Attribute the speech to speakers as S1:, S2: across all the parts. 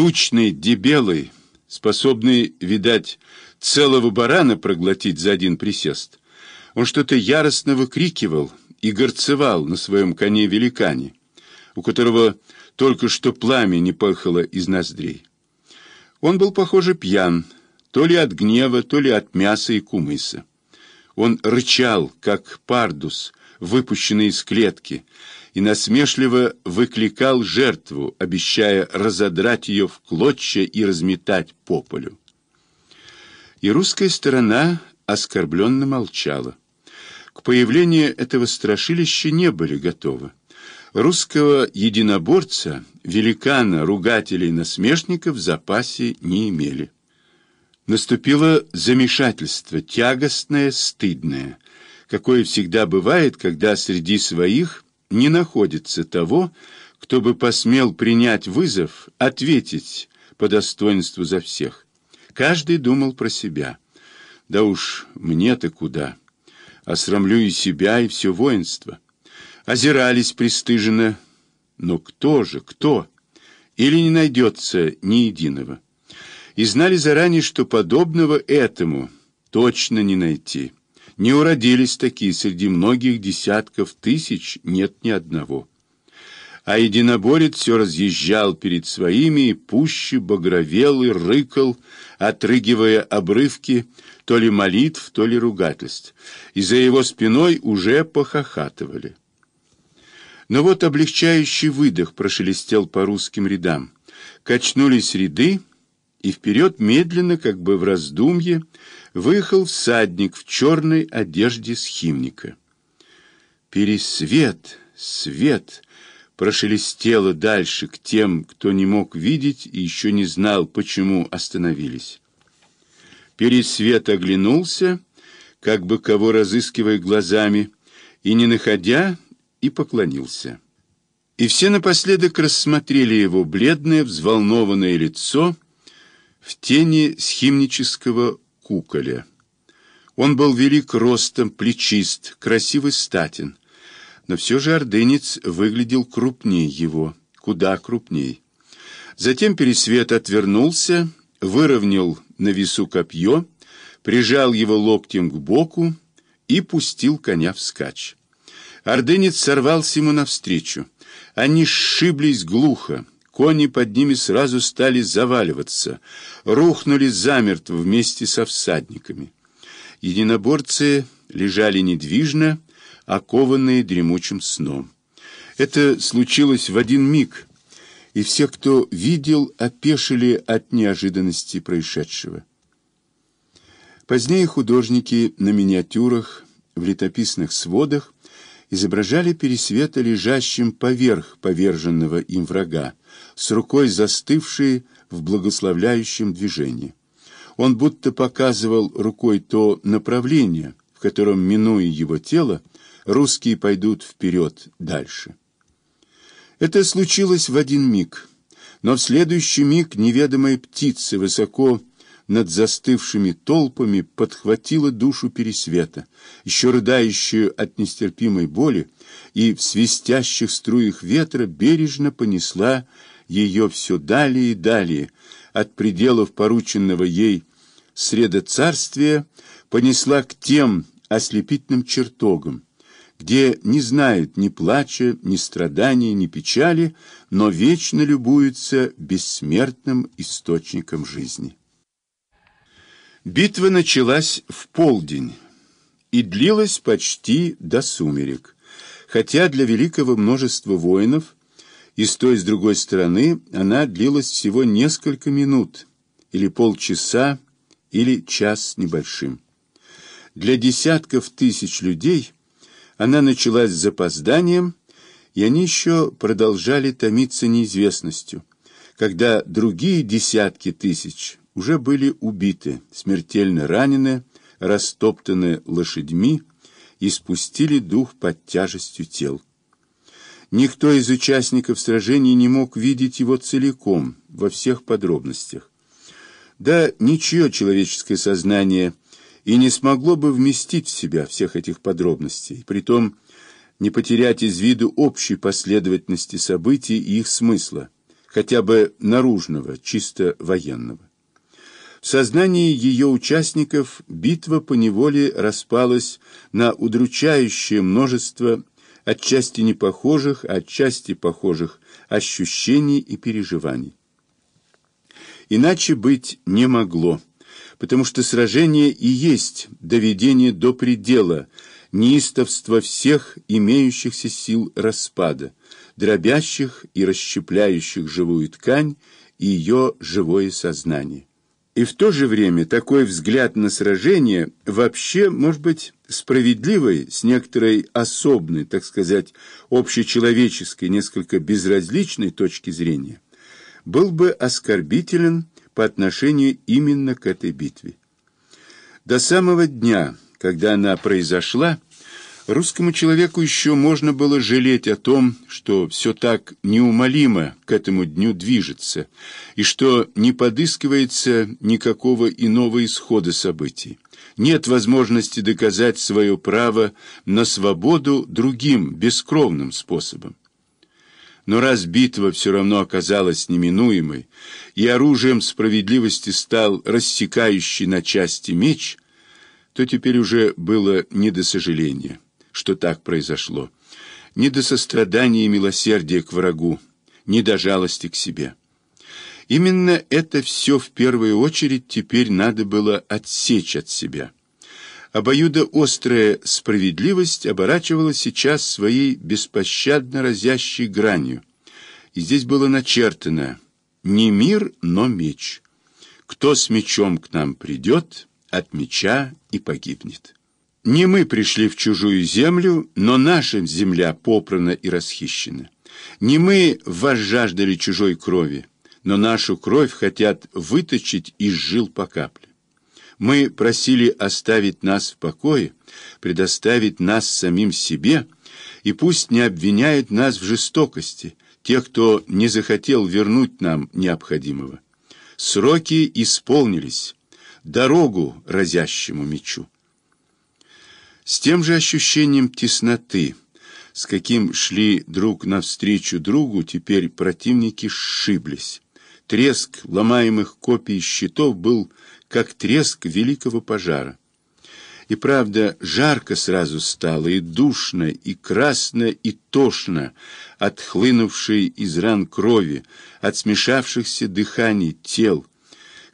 S1: тучный, дебелый, способный, видать, целого барана проглотить за один присест. Он что-то яростно выкрикивал и горцевал на своем коне-великане, у которого только что пламя не пахало из ноздрей. Он был, похоже, пьян, то ли от гнева, то ли от мяса и кумыса. Он рычал, как пардус, выпущенный из клетки, и насмешливо выкликал жертву, обещая разодрать ее в клочья и разметать по полю. И русская сторона оскорбленно молчала. К появлению этого страшилища не были готовы. Русского единоборца, великана, ругателей и насмешников в запасе не имели. Наступило замешательство, тягостное, стыдное, какое всегда бывает, когда среди своих не находится того, кто бы посмел принять вызов, ответить по достоинству за всех. Каждый думал про себя. Да уж мне-то куда? Осрамлю и себя, и все воинство. Озирались пристыженно. Но кто же, кто? Или не найдется ни единого? И знали заранее, что подобного этому точно не найти. Не уродились такие, среди многих десятков тысяч нет ни одного. А единоборец все разъезжал перед своими пуще багровел и рыкал, отрыгивая обрывки то ли молитв, то ли ругательств, и за его спиной уже похохатывали. Но вот облегчающий выдох прошелестел по русским рядам. Качнулись ряды, и вперед медленно, как бы в раздумье, выехал всадник в черной одежде схимника. Пересвет, свет прошелестело дальше к тем, кто не мог видеть и еще не знал, почему остановились. Пересвет оглянулся, как бы кого разыскивая глазами, и, не находя, и поклонился. И все напоследок рассмотрели его бледное, взволнованное лицо в тени схимнического куколя. Он был велик ростом, плечист, красивый статен, но все же ордынец выглядел крупнее его, куда крупней. Затем Пересвет отвернулся, выровнял на весу копье, прижал его локтем к боку и пустил коня вскачь. Ордынец сорвался ему навстречу. Они сшиблись глухо, Кони под ними сразу стали заваливаться, рухнули замертво вместе со всадниками. Единоборцы лежали недвижно, окованные дремучим сном. Это случилось в один миг, и все, кто видел, опешили от неожиданности происшедшего. Позднее художники на миниатюрах, в летописных сводах изображали Пересвета лежащим поверх поверженного им врага, с рукой застывшей в благословляющем движении. Он будто показывал рукой то направление, в котором, минуя его тело, русские пойдут вперед дальше. Это случилось в один миг, но в следующий миг неведомая птица высоко над застывшими толпами подхватила душу Пересвета, еще рыдающую от нестерпимой боли, и в свистящих струях ветра бережно понесла ее все далее и далее, от пределов порученного ей средоцарствия, понесла к тем ослепительным чертогам, где не знают ни плача, ни страдания, ни печали, но вечно любуются бессмертным источником жизни. Битва началась в полдень и длилась почти до сумерек, хотя для великого множества воинов и с той и с другой стороны она длилась всего несколько минут, или полчаса, или час небольшим. Для десятков тысяч людей она началась с запозданием, и они еще продолжали томиться неизвестностью, когда другие десятки тысяч уже были убиты, смертельно ранены, растоптаны лошадьми и спустили дух под тяжестью тел. Никто из участников сражений не мог видеть его целиком, во всех подробностях. Да ничье человеческое сознание и не смогло бы вместить в себя всех этих подробностей, притом не потерять из виду общей последовательности событий и их смысла, хотя бы наружного, чисто военного. В сознании ее участников битва поневоле распалась на удручающее множество отчасти непохожих, отчасти похожих ощущений и переживаний. Иначе быть не могло, потому что сражение и есть доведение до предела неистовства всех имеющихся сил распада, дробящих и расщепляющих живую ткань и ее живое сознание. И в то же время такой взгляд на сражение вообще может быть справедливой с некоторой особной, так сказать, общечеловеческой, несколько безразличной точки зрения, был бы оскорбителен по отношению именно к этой битве. До самого дня, когда она произошла, Русскому человеку еще можно было жалеть о том, что все так неумолимо к этому дню движется, и что не подыскивается никакого иного исхода событий. Нет возможности доказать свое право на свободу другим, бескровным способом. Но раз битва все равно оказалась неминуемой, и оружием справедливости стал рассекающий на части меч, то теперь уже было не до сожаления что так произошло. Ни до сострадания и милосердия к врагу, ни до жалости к себе. Именно это все в первую очередь теперь надо было отсечь от себя. Обоюдоострая справедливость оборачивала сейчас своей беспощадно разящей гранью. И здесь было начертано «Не мир, но меч. Кто с мечом к нам придет, от меча и погибнет». Не мы пришли в чужую землю, но наша земля попрана и расхищена. Не мы возжаждали чужой крови, но нашу кровь хотят выточить из жил по капле. Мы просили оставить нас в покое, предоставить нас самим себе, и пусть не обвиняют нас в жестокости, тех, кто не захотел вернуть нам необходимого. Сроки исполнились, дорогу разящему мечу. С тем же ощущением тесноты, с каким шли друг навстречу другу, теперь противники сшиблись. Треск ломаемых копий щитов был как треск великого пожара. И правда, жарко сразу стало, и душно, и красно, и тошно от хлынувшей из ран крови, от смешавшихся дыханий тел.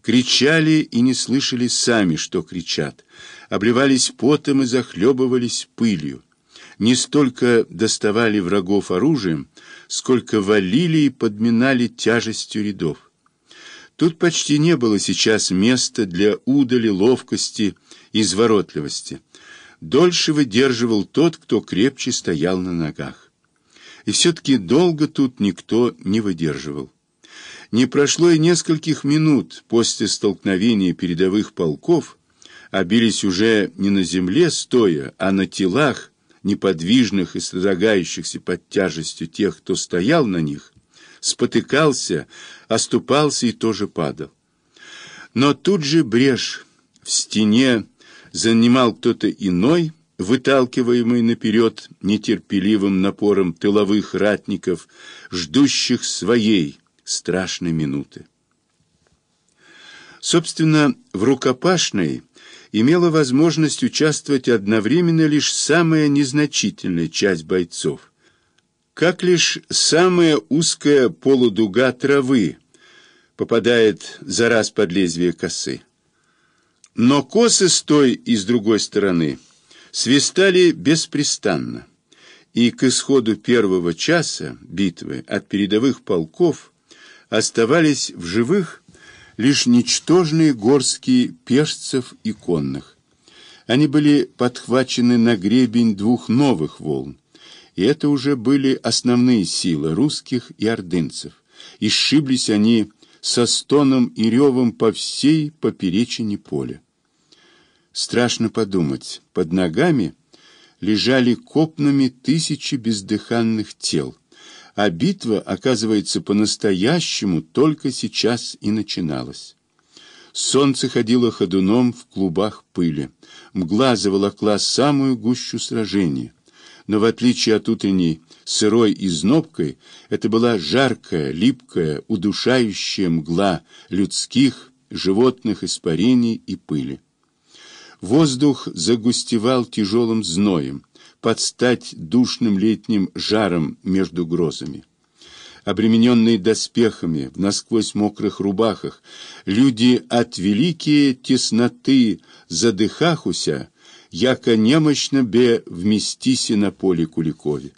S1: Кричали и не слышали сами, что кричат обливались потом и захлебывались пылью. Не столько доставали врагов оружием, сколько валили и подминали тяжестью рядов. Тут почти не было сейчас места для удали, ловкости и изворотливости. Дольше выдерживал тот, кто крепче стоял на ногах. И все-таки долго тут никто не выдерживал. Не прошло и нескольких минут после столкновения передовых полков, а бились уже не на земле стоя, а на телах, неподвижных и содрогающихся под тяжестью тех, кто стоял на них, спотыкался, оступался и тоже падал. Но тут же брешь в стене занимал кто-то иной, выталкиваемый наперед нетерпеливым напором тыловых ратников, ждущих своей страшной минуты. Собственно, в рукопашной имела возможность участвовать одновременно лишь самая незначительная часть бойцов, как лишь самая узкая полудуга травы попадает за раз под лезвие косы. Но косы с той и с другой стороны свистали беспрестанно, и к исходу первого часа битвы от передовых полков оставались в живых лишь ничтожные горские пешцев и конных. Они были подхвачены на гребень двух новых волн, и это уже были основные силы русских и ордынцев, и сшиблись они со стоном и ревом по всей поперечине поля. Страшно подумать, под ногами лежали копнами тысячи бездыханных тел, а битва, оказывается, по-настоящему только сейчас и начиналась. Солнце ходило ходуном в клубах пыли. Мгла заволокла самую гущу сражения. но в отличие от утренней сырой и знобкой, это была жаркая, липкая, удушающая мгла людских, животных испарений и пыли. Воздух загустевал тяжелым зноем, под стать душным летним жаром между грозами. Обремененные доспехами, в насквозь мокрых рубахах, люди от великие тесноты задыхахуся, яко немощно бе вместиси на поле Куликове.